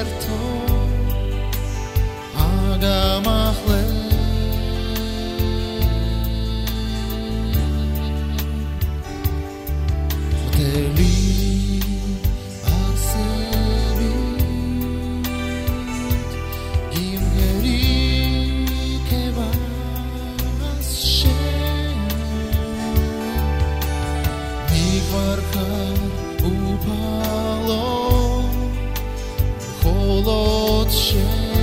საერთო აგამახლე მთელი Barca, o pai. მხოლოდ შენ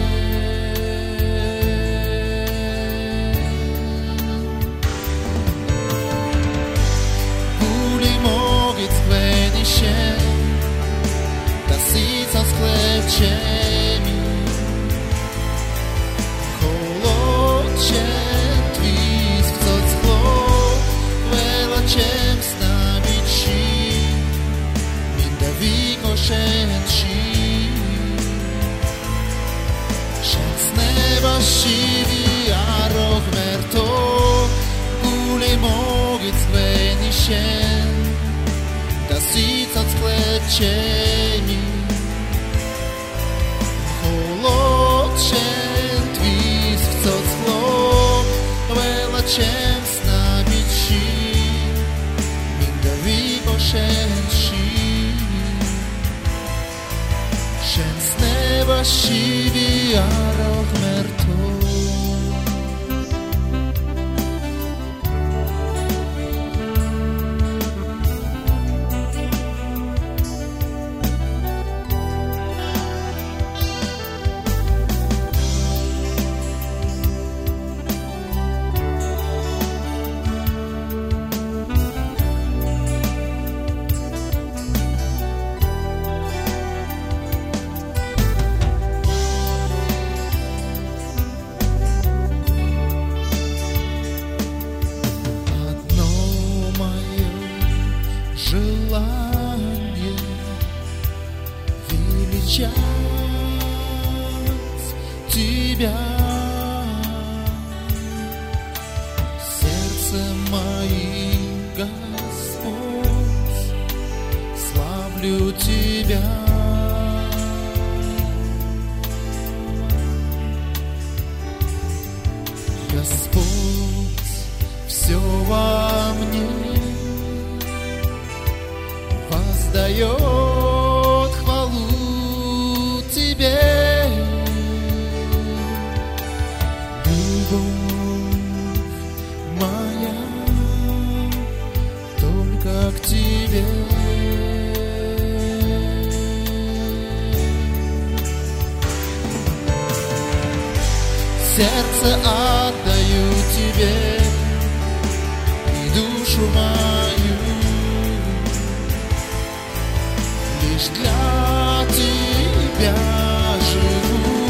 გული მოგიწვენი შენ და სიცოცხლე შენ ჩემი ხოლო ჩემთვის ხцоცხლო ყველა ჩემს ნაბიჯში მინდა ვიყო შენში. შენს ნებაში ვიარო ღმერთო желание величать тебя. Сердце моим, Господь, славлю тебя. Господь, все во мне воздает хвалу тебе. Любовь моя только к тебе. Сердце отдаю тебе и душу мою Лишь для тебя живу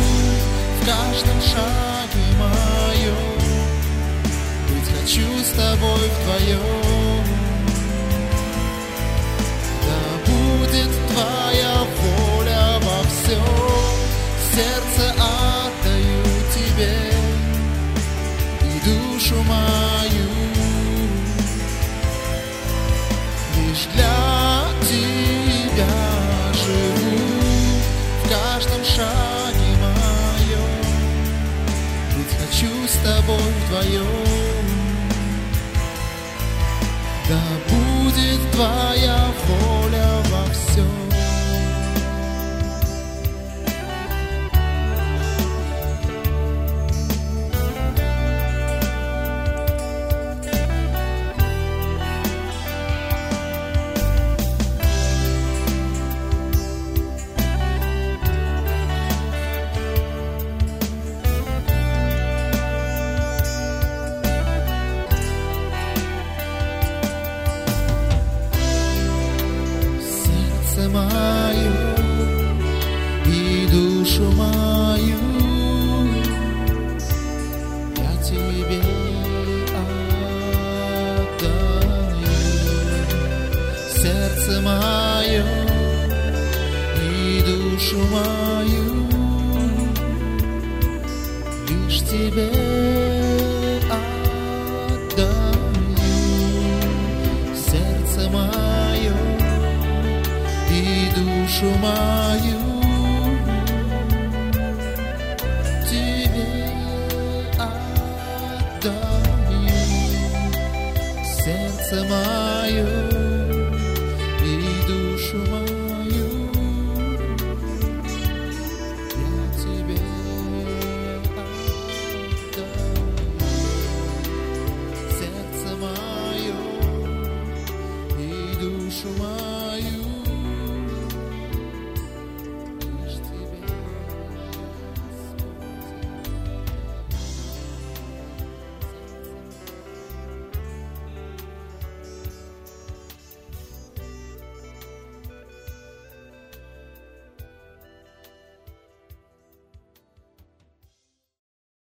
в каждом шаге моем. Быть хочу с тобой вдвоем. Да будет твоя воля во всем. Сердце отдаю тебе и душу мою. Лишь для шаге моем Ведь хочу с тобой вдвоем. Да будет твоя душу мою лишь тебе отдаю сердце мое и душу мою